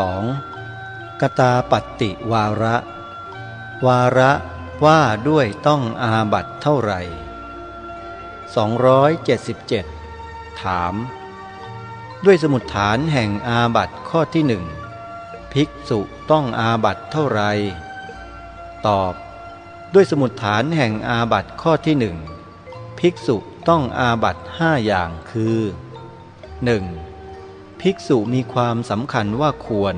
2. กตาปัตติวาระ วาระว่าด้วยต้องอาบัตเท่าไหร่ 277 ถาม ด้วยสมุดฐานแห่งอาบัตข้อที่หนึ่งภิกษุต้องอาบัตเท่าไหร่ตอบ ด้วยสมุดฐานแห่งอาบัตข้อที่หนึ่งภิกษุต้องอาบัตห้าอย่างคือ 1. ภิกษุมีความสำคัญว่าควร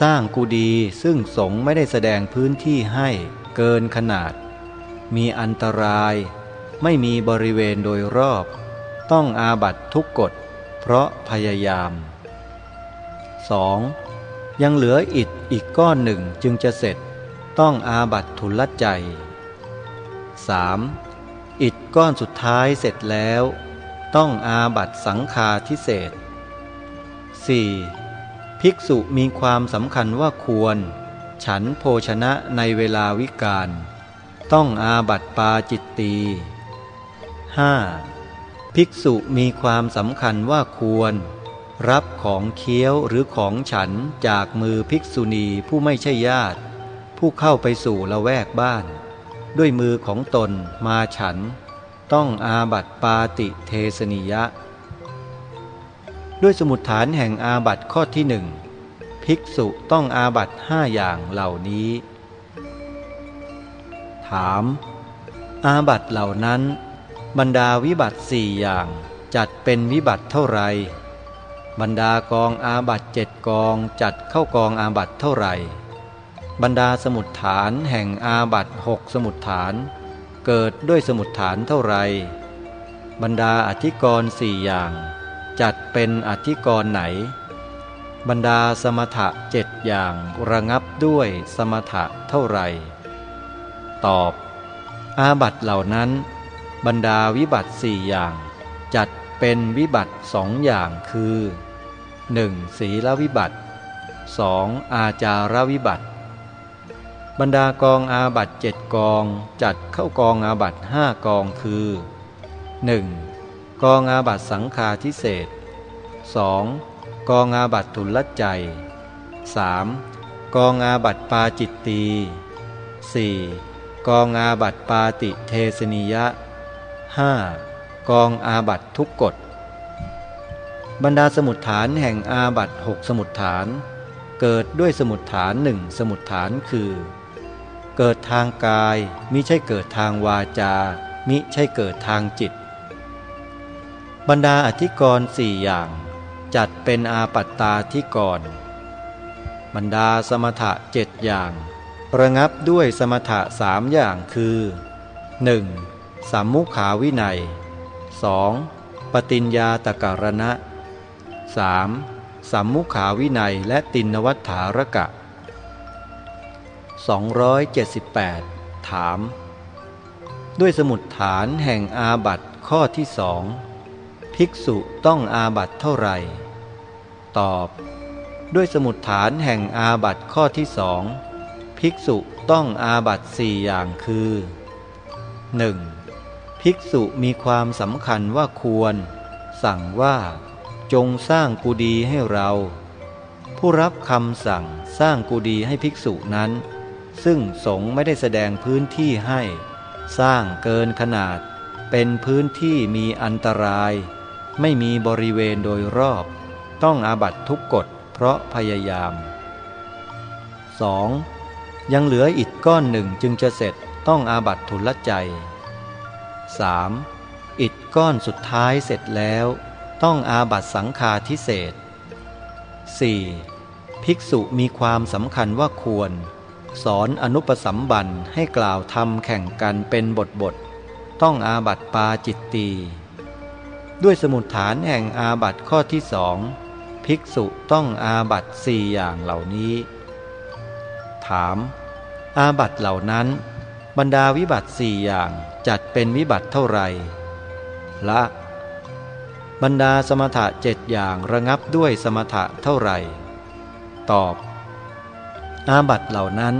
สร้างกุดีซึ่งสงไม่ได้แสดงพื้นที่ให้เกินขนาด มีอันตราย ไม่มีบริเวณโดยรอบ ต้องอาบัตทุกกฎ เพราะพยายาม 2. ยังเหลืออิฐอีกก้อนหนึ่งจึงจะเสร็จ ต้องอาบัตทุลใจ 3. อิฐก้อนสุดท้ายเสร็จแล้ว ต้องอาบัตสังคาทิเศษ 4. ภิกษุมีความสำคัญว่าควร ฉันโภชนะในเวลาวิกาลต้องอาบัตปาจิตตี 5. ภิกษุมีความสำคัญว่าควร รับของเคี้ยวหรือของฉันจากมือภิกษุณีผู้ไม่ใช่ญาติ ผู้เข้าไปสู่ละแวกบ้าน ด้วยมือของตนมาฉัน ต้องอาบัตปาติเทสนิยะ ด้วยสมุดฐานแห่งอาบัตข้อที่หนึ่งภิกษุต้องอาบัตห้าอย่างเหล่านี้ ถาม อาบัตเหล่านั้น บรรดาวิบัติสี่อย่างจัดเป็นวิบัติเท่าไร บรรดากองอาบัตเจ็ดกองจัดเข้ากองอาบัตเท่าไร บรรดาสมุดฐานแห่งอาบัตหกสมุดฐาน เกิดด้วยสมุดฐานเท่าไร บรรดาอธิกรณ์สี่อย่าง จัดเป็นอธิกรณ์ไหน บรรดาสมถะเจ็ดอย่างระงับด้วยสมถะเท่าไหร่ ตอบ อาบัตเหล่านั้น บรรดาวิบัติสี่อย่าง จัดเป็นวิบัติสองอย่างคือ 1. ศีลวิบัติ 2. อาจารวิบัติ บรรดากองอาบัตเจ็ดกองจัดเข้ากองอาบัตห้ากองคือ 1. กองอาบัตสังฆาทิเศษ 2. กองอาบัตทุลใจ 3. กองอาบัตปาจิตตี 4. กองอาบัตปาติเทสนิยะ 5. กองอาบัตทุกกฎบรรดาสมุดฐานแห่งอาบัตหกสมุดฐาน เกิดด้วยสมุดฐานหนึ่งสมุดฐานคือ เกิดทางกายมิใช่เกิดทางวาจา มิใช่เกิดทางจิต บรรดาอธิกรณ์สี่อย่าง จัดเป็นอาปัตตาธิกรณ์บรรดาสมถะเจ็ดอย่างระงับด้วยสมถะสามอย่างคือ 1. สัมมุขาวินัย 2. ปฏิญญาตการณะ 3. สัมมุขาวินัยและตินวัฏฐารกะ 278 ถาม ด้วยสมุดฐานแห่งอาบัตข้อที่สอง ภิกษุต้องอาบัตเท่าไหร่ ตอบ ด้วยสมุดฐานแห่งอาบัตข้อที่สองภิกษุต้องอาบัตสี่อย่างคือ 1. ภิกษุมีความสำคัญว่าควร สั่งว่า จงสร้างกุดีให้เรา ผู้รับคำสั่งสร้างกุดีให้ภิกษุนั้น ซึ่งสงไม่ได้แสดงพื้นที่ให้ สร้างเกินขนาดเป็นพื้นที่มีอันตราย ไม่มีบริเวณโดยรอบ ต้องอาบัตทุกกฎเพราะพยายาม 2. ยังเหลืออิฐก้อนหนึ่งจึงจะเสร็จต้องอาบัตทุลใจ 3. อิฐก้อนสุดท้ายเสร็จแล้ว ต้องอาบัตสังฆาทิเศษ 4. ภิกษุมีความสำคัญว่าควร สอนอนุปสัมบันให้กล่าวทำแข่งกันเป็นบทบท ต้องอาบัตปาจิตตี ด้วยสมุดฐานแห่งอาบัตข้อที่สองภิกษุต้องอาบัตสี่อย่างเหล่านี้ ถาม อาบัตเหล่านั้น บรรดาวิบัติสี่อย่างจัดเป็นวิบัติเท่าไหร่ละ บรรดาสมถะเจ็ดอย่างระงับด้วยสมถะเท่าไหร่ ตอบ อาบัตเหล่านั้น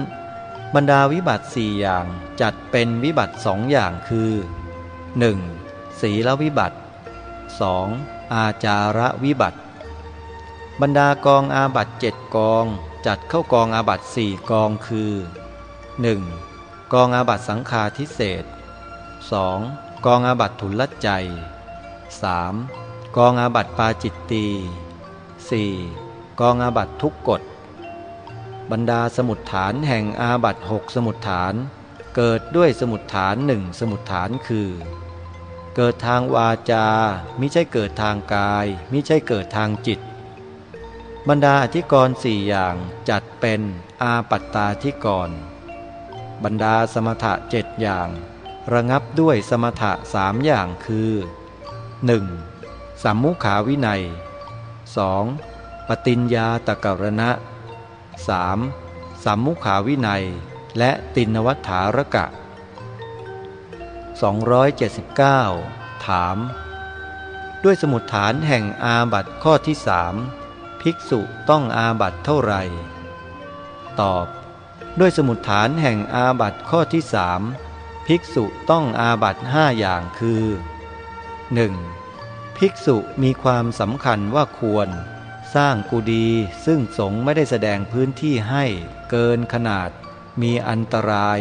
บรรดาวิบัติสี่อย่างจัดเป็นวิบัติสองอย่างคือ 1. ศีลวิบัติ 2. อาจาระวิบัติ บรรดากองอาบัตเจ็ดกอง จัดเข้ากองอาบัตสี่กองคือ 1. กองอาบัตสังฆาทิเศษ 2. กองอาบัตทุลใจ 3. กองอาบัตปาจิตตี 4. กองอาบัตทุกกฎบรรดาสมุดฐานแห่งอาบัตหกสมุดฐาน เกิดด้วยสมุดฐานหนึ่งสมุดฐานคือ เกิดทางวาจา มิใช่เกิดทางกาย มิใช่เกิดทางจิต บรรดาอธิกรณ์สี่อย่างจัดเป็นอาปัตตาธิกรณ์บรรดาสมถะเจ็ดอย่าง ระงับด้วยสมถะสามอย่างคือ 1. สัมมุขาวินัย 2. ปฏิญญาตกรณะ 3. สัมมุขาวินัย และตินวัฏฐารกะ 279 ถาม ด้วยสมุดฐานแห่งอาบัตข้อที่สามภิกษุต้องอาบัตเท่าไหร่ ตอบ ด้วยสมุดฐานแห่งอาบัตข้อที่สามภิกษุต้องอาบัตห้าอย่างคือ 1. ภิกษุมีความสำคัญว่าควร สร้างกุดีซึ่งสงฆ์ไม่ได้แสดงพื้นที่ให้เกินขนาด มีอันตราย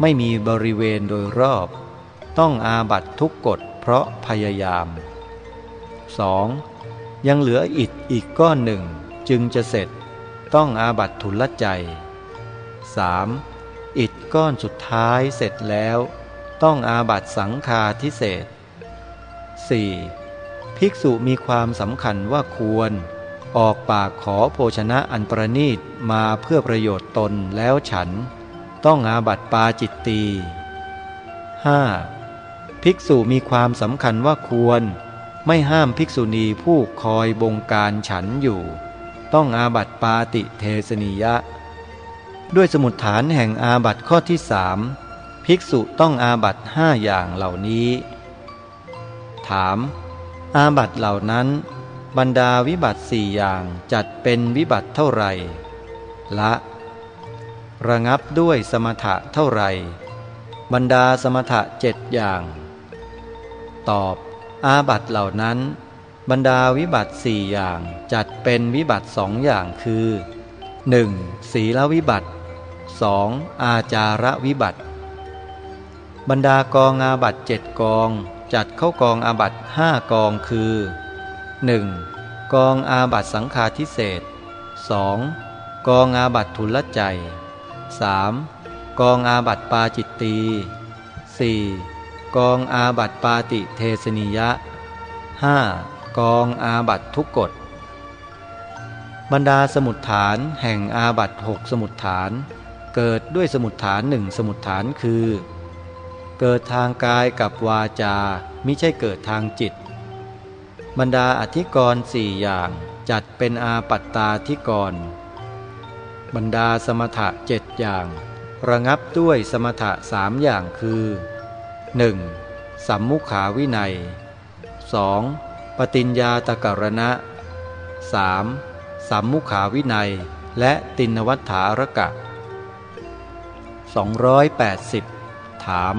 ไม่มีบริเวณโดยรอบ ต้องอาบัตทุกกฎเพราะพยายาม 2. ยังเหลืออิฐอีกก้อนหนึ่งจึงจะเสร็จต้องอาบัตทุลใจ 3. อิฐก้อนสุดท้ายเสร็จแล้ว ต้องอาบัตสังคาทิเศษ 4. ภิกษุมีความสำคัญว่าควร ออกปากขอโภชนะอันประนีตมาเพื่อประโยชน์ตนแล้วฉัน ต้องอาบัตปาจิตตี 5. ภิกษุมีความสำคัญว่าควร ไม่ห้ามภิกษุณีผู้คอยบงการฉันอยู่ ต้องอาบัตปาติเทสนิยะ ด้วยสมุดฐานแห่งอาบัตข้อที่สามภิกษุต้องอาบัตห้าอย่างเหล่านี้ ถาม อาบัตเหล่านั้นบรรดาวิบัติสี่อย่างจัดเป็นวิบัติเท่าไหร่ละ ระงับด้วยสมถะเท่าไหร่บรรดาสมถะเจ็ดอย่าง ตอบ อาบัตเหล่านั้น บรรดาวิบัติสี่อย่างจัดเป็นวิบัติสองอย่างคือ 1. ศีลวิบัติ 2. อาจาระวิบัติ บรรดากองอาบัตเจ็ดกอง จัดเข้ากองอาบัตห้ากองคือ 1. กองอาบัตสังฆาทิเศษ 2. กองอาบัตทุลใจ 3. กองอาบัตปาจิตตี 4. กองอาบัตปาติเทสนิยะ 5. กองอาบัตทุกกฎบรรดาสมุดฐานแห่งอาบัตหกสมุดฐาน เกิดด้วยสมุดฐานหนึ่งสมุดฐานคือ เกิดทางกายกับวาจามิใช่เกิดทางจิต บรรดาอธิกรณ์สี่อย่างจัดเป็นอาปัตตาธิกร บรรดาสมถะเจ็ดอย่าง ระงับด้วยสมถะสามอย่างคือ 1. สัมมุขาวินัย 2. ปฏิญญาตกรณะ 3. สัมมุขาวินัย และตินวัฏฐารกะ 280 ถาม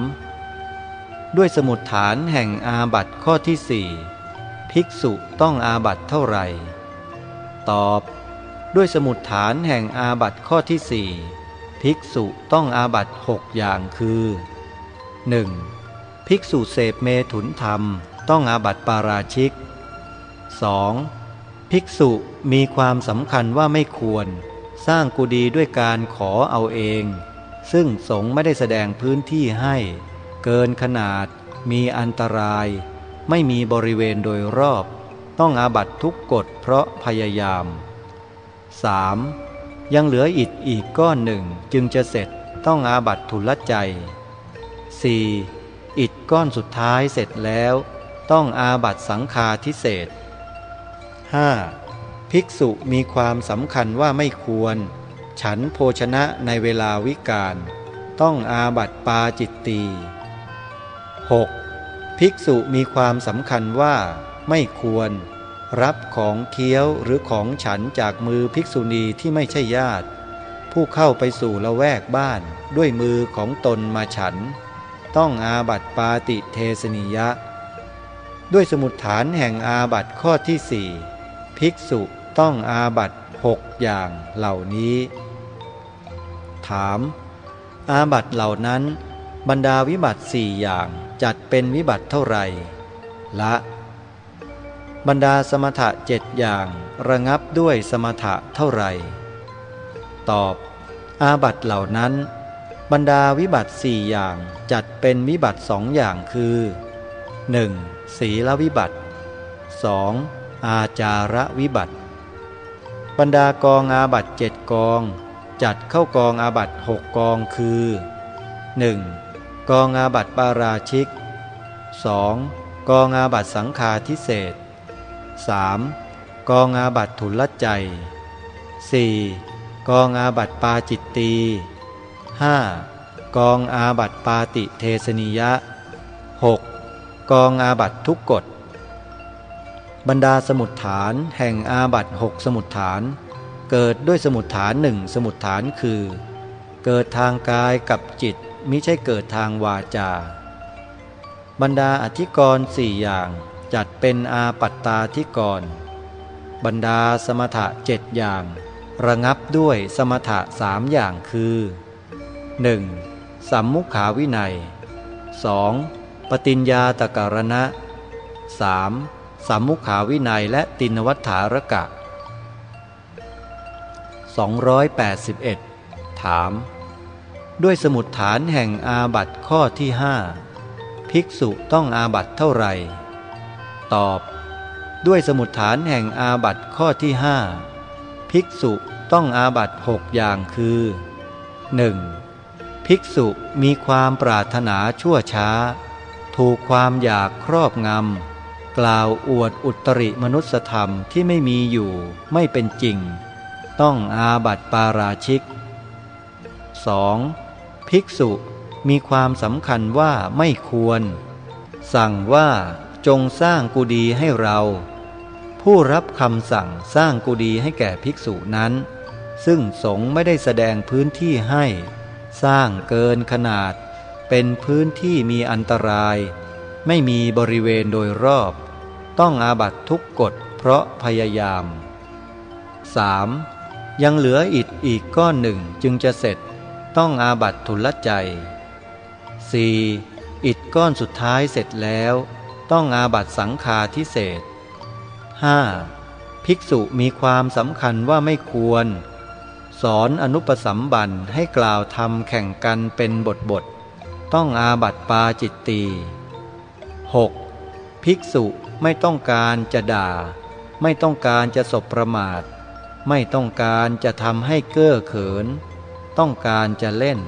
ด้วยสมุดฐานแห่งอาบัตข้อที่สี่ภิกษุต้องอาบัตเท่าไหร่ ตอบ ด้วยสมุดฐานแห่งอาบัตข้อที่สี่ภิกษุต้องอาบัตหกอย่างคือ 1. ภิกษุเสพเมถุนธรรม ต้องอาบัติปาราชิก 2. ภิกษุมีความสำคัญว่าไม่ควร สร้างกุดีด้วยการขอเอาเอง ซึ่งสงฆ์ไม่ได้แสดงพื้นที่ให้ เกินขนาด มีอันตราย ไม่มีบริเวณโดยรอบ ต้องอาบัตทุกกฎเพราะพยายาม 3. ยังเหลืออิฐอีกก้อนหนึ่งจึงจะเสร็จต้องอาบัตทุลใจ 4. อิฐก้อนสุดท้ายเสร็จแล้ว ต้องอาบัตสังฆาทิเศษ 5. ภิกษุมีความสำคัญว่าไม่ควร ฉันโภชนะในเวลาวิกาลต้องอาบัตปาจิตตี 6. ภิกษุมีความสำคัญว่าไม่ควร รับของเคี้ยวหรือของฉันจากมือภิกษุณีที่ไม่ใช่ญาติ ผู้เข้าไปสู่ละแวกบ้านด้วยมือของตนมาฉัน ต้องอาบัตปาติเทสนิยะ ด้วยสมุดฐานแห่งอาบัตข้อที่สี่ภิกษุต้องอาบัตหกอย่างเหล่านี้ ถาม อาบัตเหล่านั้น บรรดาวิบัติสี่อย่างจัดเป็นวิบัติเท่าไหร่ ละ บรรดาสมถะเจ็ดอย่างระงับด้วยสมถะเท่าไหร่ ตอบ อาบัตเหล่านั้น บรรดาวิบัติสี่อย่างจัดเป็นวิบัติสองอย่างคือ 1. ศีลวิบัติ 2. อาจาระวิบัติ บรรดากองอาบัตเจ็ดกอง จัดเข้ากองอาบัตหกกองคือ 1. กองอาบัตปาราชิก 2. กองอาบัตสังฆาทิเศษ 3. กองอาบัตทุลใจ 4. กองอาบัตปาจิตตี 5. กองอาบัตปาติเทสนิยะ 6. กองอาบัตทุกกฎ บรรดาสมุดฐานแห่งอาบัตหกสมุดฐาน เกิดด้วยสมุดฐานหนึ่งสมุดฐานคือ เกิดทางกายกับจิตมิใช่เกิดทางวาจา บรรดาอธิกรณ์สี่อย่างจัดเป็นอาปัตตาธิกรณ์บรรดาสมถะเจ็ดอย่าง ระงับด้วยสมถะสามอย่างคือ 1. สัมมุขาวินัย 2. ปฏิญญาตการณะ 3. สัมมุขาวินัยและตินวัฏฐารกะ 281 ถาม ด้วยสมุดฐานแห่งอาบัตข้อที่หภิกษุต้องอาบัตเท่าไหร่ ตอบ ด้วยสมุดฐานแห่งอาบัตข้อที่หภิกษุต้องอาบัตหกอย่างคือ 1. ภิกษุมีความปรารถนาชั่วช้า ถูกความอยากครอบงำ กล่าวอวดอุตริมนุสธรรมที่ไม่มีอยู่ไม่เป็นจริง ต้องอาบัติปาราชิก 2. ภิกษุมีความสำคัญว่าไม่ควร สั่งว่าจงสร้างกุดีให้เรา ผู้รับคำสั่งสร้างกุดีให้แก่ภิกษุนั้น ซึ่งสงไม่ได้แสดงพื้นที่ให้ สร้างเกินขนาด เป็นพื้นที่มีอันตราย ไม่มีบริเวณโดยรอบ ต้องอาบัตทุกกฎเพราะพยายาม 3. ยังเหลืออิฐอีกก้อนหนึ่งจึงจะเสร็จ ต้องอาบัตทุลใจ 4. อิฐก้อนสุดท้ายเสร็จแล้ว ต้องอาบัตสังฆาทิเศษ 5. ภิกษุมีความสำคัญว่าไม่ควร สอนอนุปสัมบันให้กล่าวทำแข่งกันเป็นบทบท ต้องอาบัตปาจิตตี 6. ภิกษุไม่ต้องการจะด่า ไม่ต้องการจะสบประมาท ไม่ต้องการจะทำให้เก้อเขิน ต้องการจะเล่น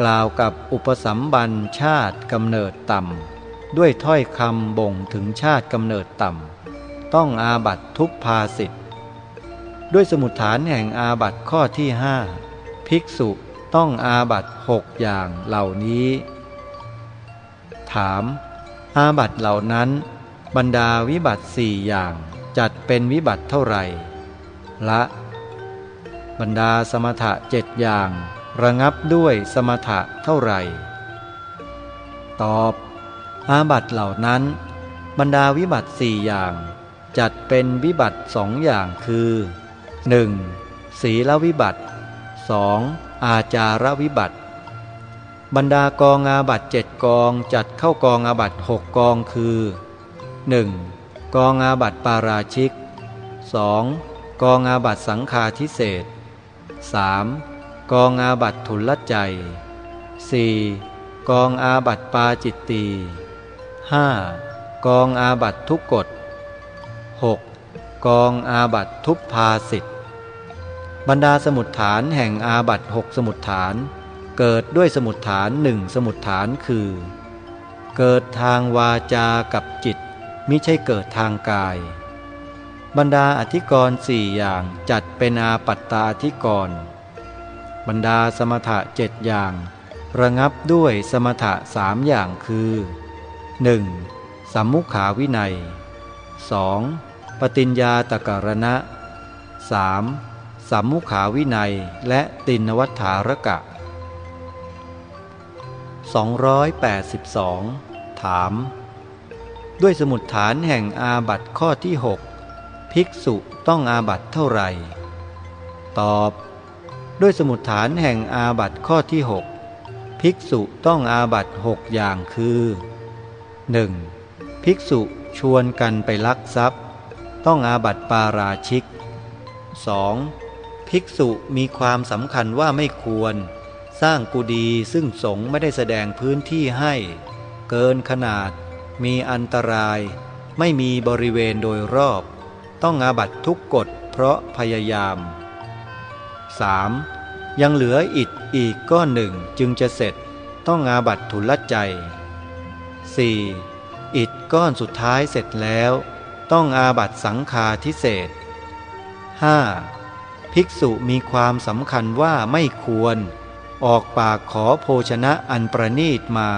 กล่าวกับอุปสัมบันชาติกำเนิดต่ำด้วยถ้อยคำบ่งถึงชาติกำเนิดต่ำต้องอาบัตทุพภาสิทธ ด้วยสมุดฐานแห่งอาบัตข้อที่หภิกษุต้องอาบัตหกอย่างเหล่านี้ ถาม อาบัตเหล่านั้น บรรดาวิบัติสี่อย่างจัดเป็นวิบัติเท่าไหร่ ละ บรรดาสมถะเจ็ดอย่าง ระงับด้วยสมถะเท่าไหร่ ตอบ อาบัตเหล่านั้น บรรดาวิบัติสี่อย่าง จัดเป็นวิบัติสองอย่างคือ 1. ศีลวิบัติ 2. อาจารวิบัติ บรรดากองอาบัตเจ็ดกองจัดเข้ากองอาบัตหกกองคือ 1. กองอาบัตปาราชิก 2. กองอาบัตสังฆาทิเศษ 3. กองอาบัตทุลใจ 4. กองอาบัตปาจิตตี 5. กองอาบัตทุกกฎ 6. กองอาบัตทุพภาสิทธบรรดาสมุดฐานแห่งอาบัตหกสมุดฐาน เกิดด้วยสมุดฐานหนึ่งสมุดฐานคือ เกิดทางวาจากับจิตมิใช่เกิดทางกาย บรรดาอธิกรณ์สี่อย่างจัดเป็นอาปัตตาอธิกรณ์บรรดาสมถะเจ็ดอย่าง ระงับด้วยสมถะสามอย่างคือ 1. สัมมุขาวินัย 2. ปฏิญญาตการณะ 3. สัมมุขาวินัยและตินวัฏฐารกะ 282 ถาม ด้วยสมุดฐานแห่งอาบัตข้อที่ภิกษุต้องอาบัตเท่าไหร่ ตอบ ด้วยสมุดฐานแห่งอาบัตข้อที่ 6 ภิกษุต้องอาบัตหกอย่างคือ 1. ภิกษุชวนกันไปลักทรัพย์ ต้องอาบัติปาราชิก 2. ภิกษุมีความสำคัญว่าไม่ควร สร้างกุดีซึ่งสงฆ์ไม่ได้แสดงพื้นที่ให้ เกินขนาด มีอันตราย ไม่มีบริเวณโดยรอบ ต้องอาบัติทุกกฎเพราะพยายาม 3. ยังเหลืออิฐอีกก้อนหนึ่งจึงจะเสร็จต้องอาบัติทุลใจ 4. อิฐก้อนสุดท้ายเสร็จแล้ว ต้องอาบัตสังฆาทิเศษ 5. ภิกษุมีความสำคัญว่าไม่ควร ออกปากขอโภชนะอันประนีตมา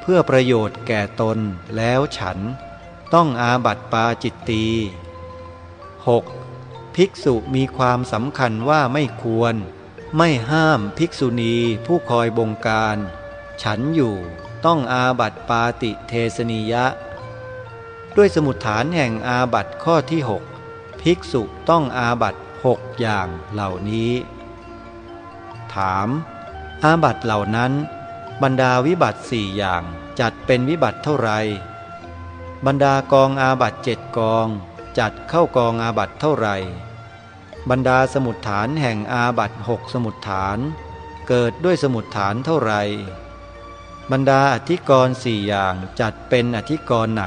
เพื่อประโยชน์แก่ตนแล้วฉัน ต้องอาบัตปาจิตตี 6. ภิกษุมีความสำคัญว่าไม่ควร ไม่ห้ามภิกษุณีผู้คอยบงการ ฉันอยู่ต้องอาบัตปาติเทสนิยะ ด้วยสมุดฐานแห่งอาบัตข้อที่ 6 ภิกษุต้องอาบัตหกอย่างเหล่านี้ ถาม อาบัตเหล่านั้น บรรดาวิบัตสี่อย่างจัดเป็นวิบัตเท่าไร บรรดากองอาบัตเจ็ดกอง จัดเข้ากองอาบัตเท่าไร บรรดาสมุดฐานแห่งอาบัตหกสมุดฐาน เกิดด้วยสมุดฐานเท่าไร บรรดาอธิกรณ์สี่อย่างจัดเป็นอธิกรณ์ไหน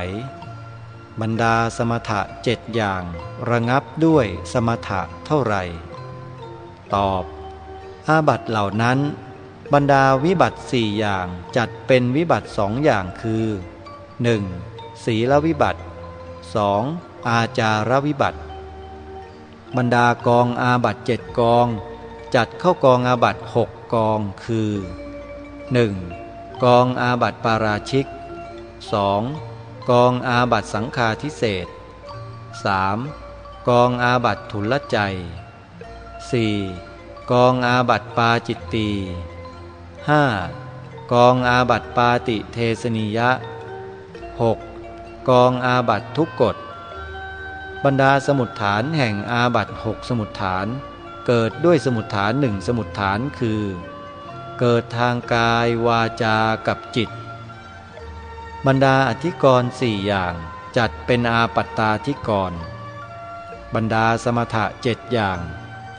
บรรดาสมถะเจ็ดอย่าง ระงับด้วยสมถะเท่าไหร่ ตอบ อาบัตเหล่านั้น บรรดาวิบัติสี่อย่างจัดเป็นวิบัติสองอย่างคือ 1. ศีลวิบัติ 2. อาจารวิบัติ บรรดากองอาบัตเจ็ดกอง จัดเข้ากองอาบัตหกกองคือ 1. กองอาบัตปาราชิก 2. กองอาบัตสังฆาทิเศษ 3. กองอาบัตทุลใจ 4. กองอาบัตปาจิตตี 5. กองอาบัตปาติเทสนิยะ 6. กองอาบัตทุกกฎบรรดาสมุดฐานแห่งอาบัตหกสมุดฐาน เกิดด้วยสมุดฐานหนึ่งสมุดฐานคือ เกิดทางกายวาจากับจิต บรรดาอธิกรณ์สี่อย่างจัดเป็นอาปัตตาธิกรณ์บรรดาสมถะเจ็ดอย่าง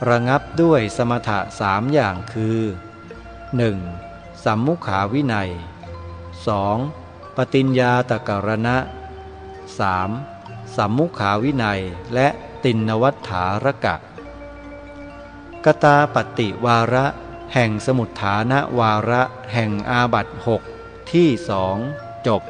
ระงับด้วยสมถะสามอย่างคือ 1. สัมมุขาวินัย 2. ปฏิญญาตกรณะ 3. สัมมุขาวินัยและตินวัฏฐารกะ กตาปฏิวาระ แห่งสมุดฐานวาระแห่งอาบัตหกที่สอง จบ